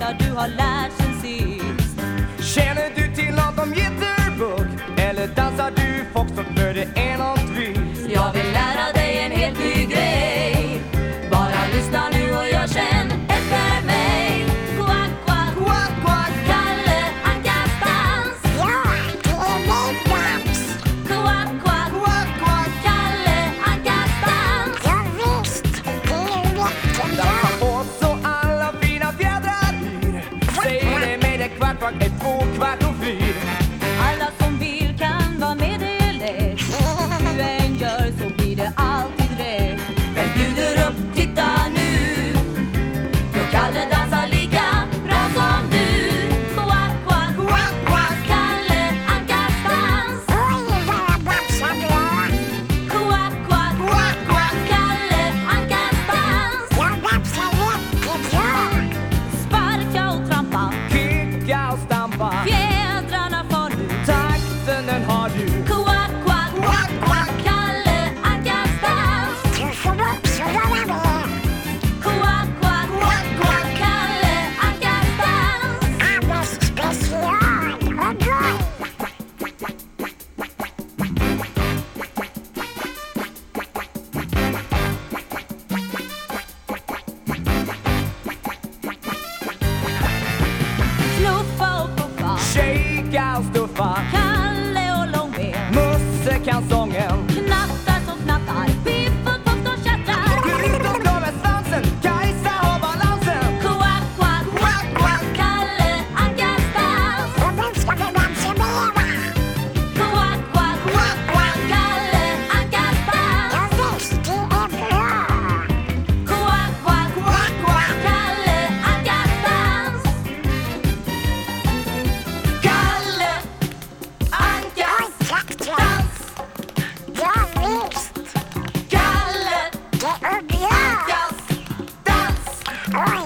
Ja, du har lärt sig que vai. Ainda sou 15 Ah!